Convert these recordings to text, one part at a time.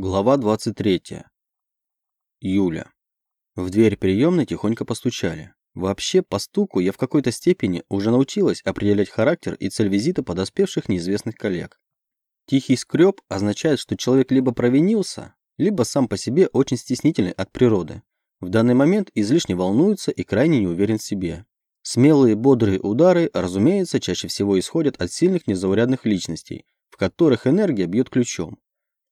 Глава 23. Юля. В дверь приемной тихонько постучали. Вообще, по стуку я в какой-то степени уже научилась определять характер и цель визита подоспевших неизвестных коллег. Тихий скреб означает, что человек либо провинился, либо сам по себе очень стеснительный от природы. В данный момент излишне волнуется и крайне не уверен в себе. Смелые, бодрые удары, разумеется, чаще всего исходят от сильных незаурядных личностей, в которых энергия бьет ключом.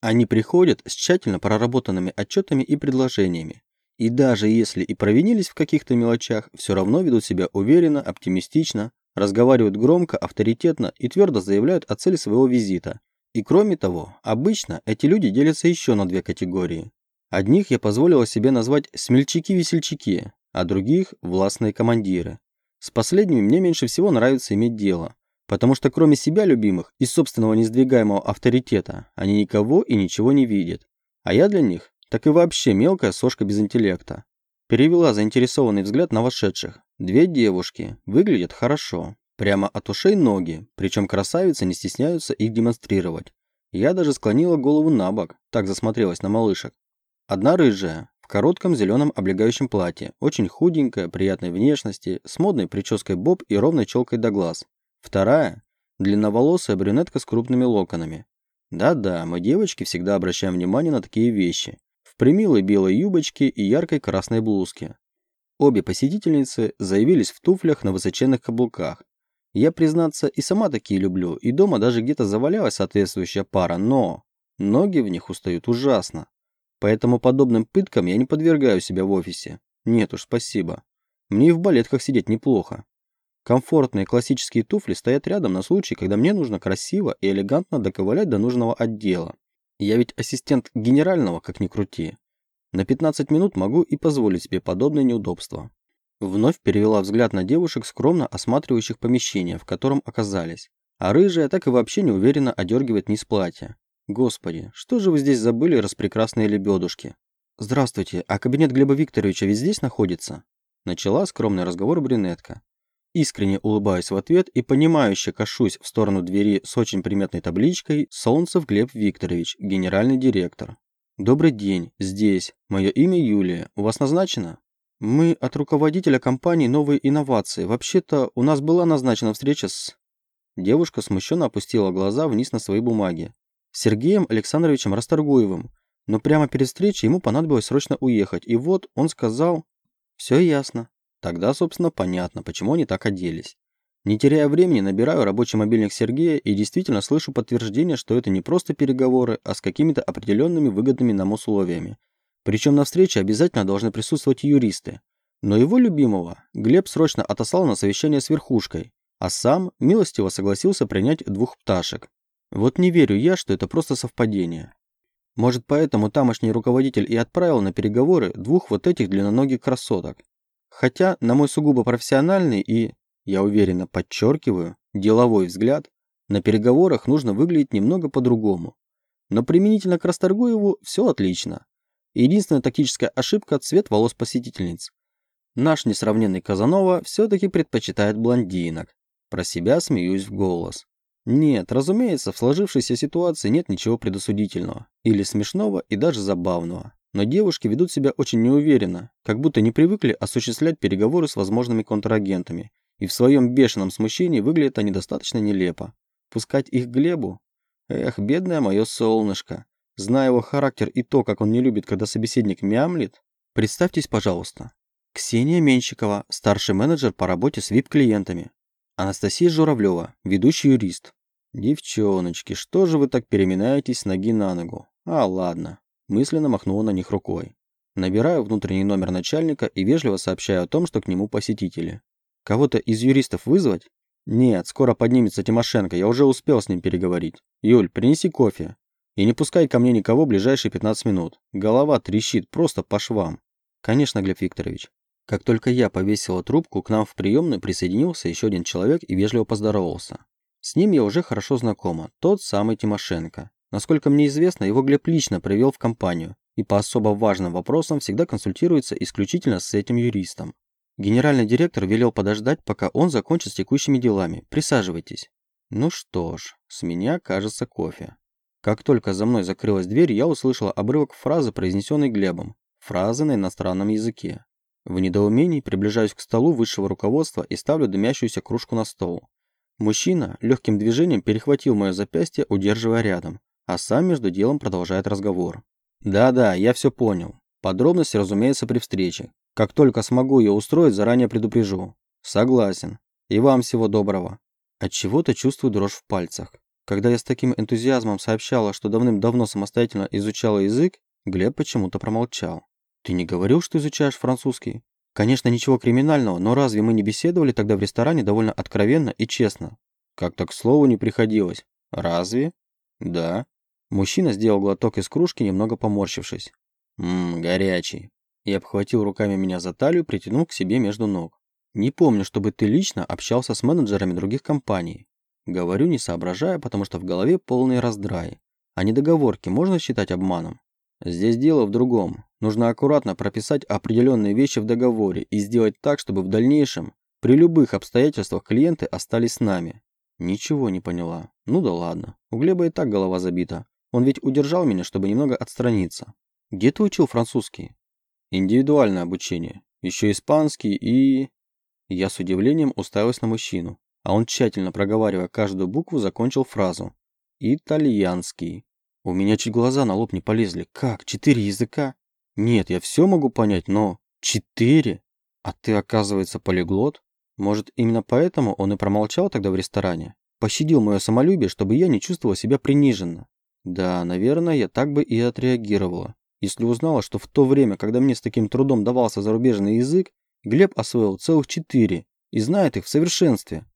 Они приходят с тщательно проработанными отчетами и предложениями. И даже если и провинились в каких-то мелочах, все равно ведут себя уверенно, оптимистично, разговаривают громко, авторитетно и твердо заявляют о цели своего визита. И кроме того, обычно эти люди делятся еще на две категории. Одних я позволила себе назвать смельчаки-весельчаки, а других – властные командиры. С последними мне меньше всего нравится иметь дело, Потому что кроме себя любимых и собственного несдвигаемого авторитета, они никого и ничего не видят. А я для них так и вообще мелкая сошка без интеллекта. Перевела заинтересованный взгляд на вошедших. Две девушки, выглядят хорошо. Прямо от ушей ноги, причем красавицы не стесняются их демонстрировать. Я даже склонила голову на бок, так засмотрелась на малышек. Одна рыжая, в коротком зеленом облегающем платье, очень худенькая, приятной внешности, с модной прической боб и ровной челкой до глаз. Вторая – длинноволосая брюнетка с крупными локонами. Да-да, мы девочки всегда обращаем внимание на такие вещи. В примилой белой юбочке и яркой красной блузке. Обе посетительницы заявились в туфлях на высоченных каблуках. Я, признаться, и сама такие люблю, и дома даже где-то завалялась соответствующая пара, но ноги в них устают ужасно. Поэтому подобным пыткам я не подвергаю себя в офисе. Нет уж, спасибо. Мне и в балетках сидеть неплохо. Комфортные классические туфли стоят рядом на случай, когда мне нужно красиво и элегантно доковылять до нужного отдела. Я ведь ассистент генерального, как ни крути. На 15 минут могу и позволить себе подобные неудобства. Вновь перевела взгляд на девушек, скромно осматривающих помещение, в котором оказались. А рыжая так и вообще неуверенно одергивает низ платья. Господи, что же вы здесь забыли, распрекрасные лебедушки? Здравствуйте, а кабинет Глеба Викторовича ведь здесь находится? Начала скромный разговор брюнетка. Искренне улыбаюсь в ответ и понимающе кашусь в сторону двери с очень приметной табличкой «Солнцев Глеб Викторович, генеральный директор». «Добрый день, здесь. Мое имя Юлия. У вас назначено?» «Мы от руководителя компании «Новые инновации». Вообще-то у нас была назначена встреча с...» Девушка смущенно опустила глаза вниз на свои бумаги. Сергеем Александровичем Расторгуевым. Но прямо перед встречей ему понадобилось срочно уехать. И вот он сказал... «Все ясно. Тогда, собственно, понятно, почему они так оделись. Не теряя времени, набираю рабочий мобильник Сергея и действительно слышу подтверждение, что это не просто переговоры, а с какими-то определенными выгодными нам условиями. Причем на встрече обязательно должны присутствовать юристы. Но его любимого Глеб срочно отослал на совещание с верхушкой, а сам милостиво согласился принять двух пташек. Вот не верю я, что это просто совпадение. Может, поэтому тамошний руководитель и отправил на переговоры двух вот этих длинноногих красоток. Хотя, на мой сугубо профессиональный и, я уверенно подчеркиваю, деловой взгляд, на переговорах нужно выглядеть немного по-другому. Но применительно к Расторгуеву все отлично. Единственная тактическая ошибка – цвет волос посетительниц. Наш несравненный Казанова все-таки предпочитает блондинок. Про себя смеюсь в голос. Нет, разумеется, в сложившейся ситуации нет ничего предосудительного, или смешного и даже забавного но девушки ведут себя очень неуверенно, как будто не привыкли осуществлять переговоры с возможными контрагентами, и в своем бешеном смущении выглядят они достаточно нелепо. Пускать их Глебу? Эх, бедное мое солнышко. Зная его характер и то, как он не любит, когда собеседник мямлит. Представьтесь, пожалуйста. Ксения Менщикова, старший менеджер по работе с VIP-клиентами. Анастасия Журавлева, ведущий юрист. Девчоночки, что же вы так переминаетесь с ноги на ногу? А, ладно. Мысленно махнула на них рукой. Набираю внутренний номер начальника и вежливо сообщаю о том, что к нему посетители. Кого-то из юристов вызвать? Нет, скоро поднимется Тимошенко, я уже успел с ним переговорить. Юль, принеси кофе. И не пускай ко мне никого ближайшие 15 минут. Голова трещит просто по швам. Конечно, Глеб Викторович. Как только я повесила трубку, к нам в приемную присоединился еще один человек и вежливо поздоровался. С ним я уже хорошо знакома, тот самый Тимошенко. Насколько мне известно, его Глеб лично привел в компанию и по особо важным вопросам всегда консультируется исключительно с этим юристом. Генеральный директор велел подождать, пока он закончит с текущими делами. Присаживайтесь. Ну что ж, с меня кажется кофе. Как только за мной закрылась дверь, я услышала обрывок фразы, произнесенной Глебом. Фразы на иностранном языке. В недоумении приближаюсь к столу высшего руководства и ставлю дымящуюся кружку на стол. Мужчина легким движением перехватил мое запястье, удерживая рядом, а сам между делом продолжает разговор. «Да-да, я все понял. Подробности, разумеется, при встрече. Как только смогу ее устроить, заранее предупрежу. Согласен. И вам всего доброго». От чего то чувствую дрожь в пальцах. Когда я с таким энтузиазмом сообщала, что давным-давно самостоятельно изучала язык, Глеб почему-то промолчал. «Ты не говорил, что изучаешь французский?» «Конечно, ничего криминального, но разве мы не беседовали тогда в ресторане довольно откровенно и честно?» «Как-то к слову не приходилось. Разве?» «Да». Мужчина сделал глоток из кружки, немного поморщившись. «Ммм, горячий». И обхватил руками меня за талию, притянул к себе между ног. «Не помню, чтобы ты лично общался с менеджерами других компаний. Говорю, не соображая, потому что в голове полный раздрай. А недоговорки можно считать обманом? Здесь дело в другом. Нужно аккуратно прописать определенные вещи в договоре и сделать так, чтобы в дальнейшем, при любых обстоятельствах, клиенты остались с нами. Ничего не поняла. Ну да ладно. У Глеба и так голова забита. Он ведь удержал меня, чтобы немного отстраниться. Где ты учил французский? Индивидуальное обучение. Еще испанский и... Я с удивлением уставилась на мужчину а он, тщательно проговаривая каждую букву, закончил фразу. «Итальянский». У меня чуть глаза на лоб не полезли. Как? Четыре языка? Нет, я все могу понять, но... Четыре? А ты, оказывается, полиглот? Может, именно поэтому он и промолчал тогда в ресторане? Пощадил мое самолюбие, чтобы я не чувствовала себя приниженно. Да, наверное, я так бы и отреагировала. Если узнала, что в то время, когда мне с таким трудом давался зарубежный язык, Глеб освоил целых четыре и знает их в совершенстве.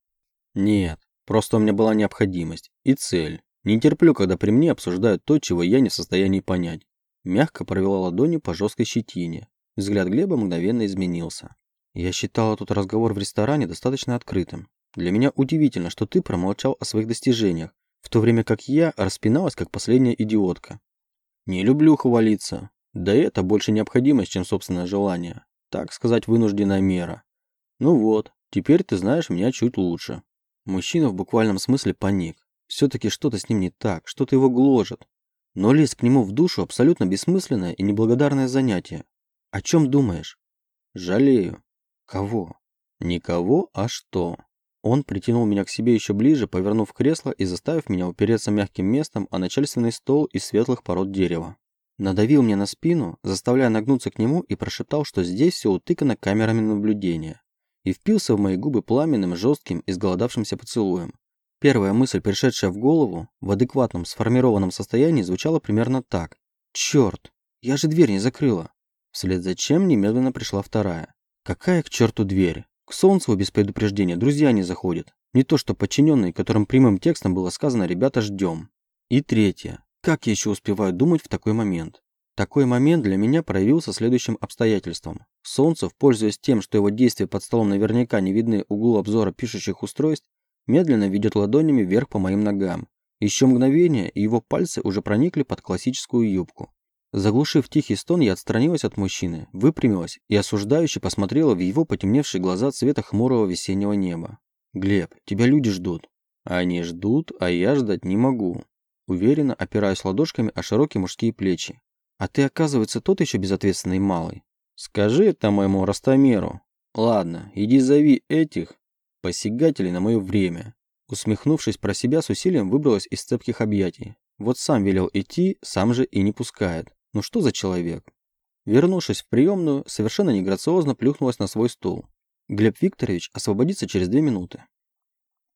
Нет, просто у меня была необходимость и цель. Не терплю, когда при мне обсуждают то, чего я не в состоянии понять. Мягко провела ладонью по жесткой щетине. Взгляд Глеба мгновенно изменился. Я считала тот разговор в ресторане достаточно открытым. Для меня удивительно, что ты промолчал о своих достижениях, в то время как я распиналась, как последняя идиотка. Не люблю хвалиться. Да это больше необходимость, чем собственное желание. Так сказать, вынужденная мера. Ну вот, теперь ты знаешь меня чуть лучше. Мужчина в буквальном смысле паник. Все-таки что-то с ним не так, что-то его гложет. Но лезть к нему в душу абсолютно бессмысленное и неблагодарное занятие. О чем думаешь? Жалею. Кого? Никого, а что? Он притянул меня к себе еще ближе, повернув кресло и заставив меня упереться мягким местом о начальственный стол из светлых пород дерева. Надавил мне на спину, заставляя нагнуться к нему и прошептал, что здесь все утыкано камерами наблюдения и впился в мои губы пламенным, жестким, изголодавшимся поцелуем. Первая мысль, пришедшая в голову, в адекватном, сформированном состоянии, звучала примерно так. «Черт, я же дверь не закрыла!» Вслед за чем немедленно пришла вторая. «Какая к черту дверь? К солнцу без предупреждения друзья не заходят. Не то что подчиненные, которым прямым текстом было сказано «ребята, ждем». И третье. Как я еще успеваю думать в такой момент? Такой момент для меня проявился следующим обстоятельством. Солнцев, пользуясь тем, что его действия под столом наверняка не видны углу обзора пишущих устройств, медленно ведет ладонями вверх по моим ногам. Еще мгновение, и его пальцы уже проникли под классическую юбку. Заглушив тихий стон, я отстранилась от мужчины, выпрямилась и осуждающе посмотрела в его потемневшие глаза цвета хмурого весеннего неба. «Глеб, тебя люди ждут». «Они ждут, а я ждать не могу». Уверенно опираясь ладошками о широкие мужские плечи. А ты, оказывается, тот еще безответственный малый. Скажи это моему Ростомеру. Ладно, иди зови этих посягателей на мое время. Усмехнувшись про себя, с усилием выбралась из цепких объятий. Вот сам велел идти, сам же и не пускает. Ну что за человек? Вернувшись в приемную, совершенно неграциозно плюхнулась на свой стул. Глеб Викторович освободится через две минуты.